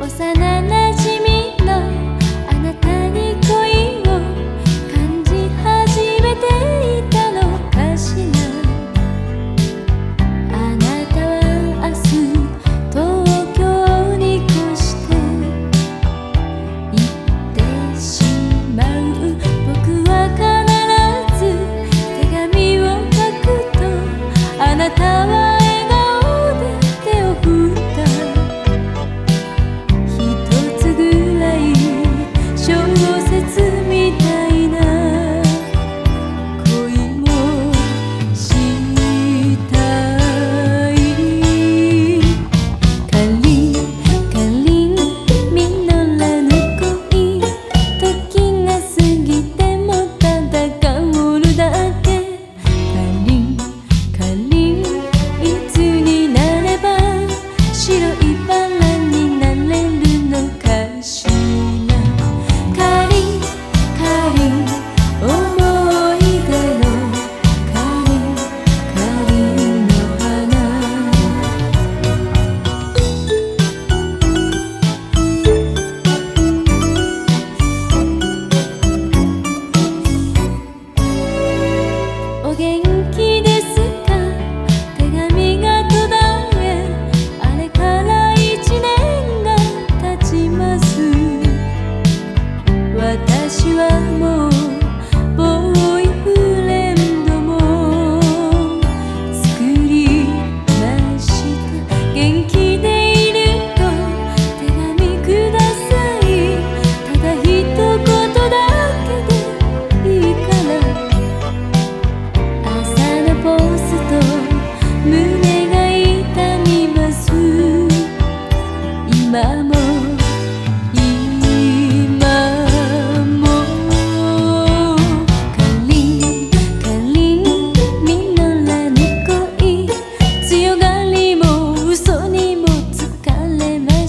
幼な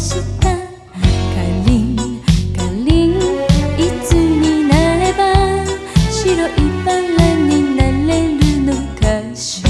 かりんかりんいつになれば白いバラになれるのかしら。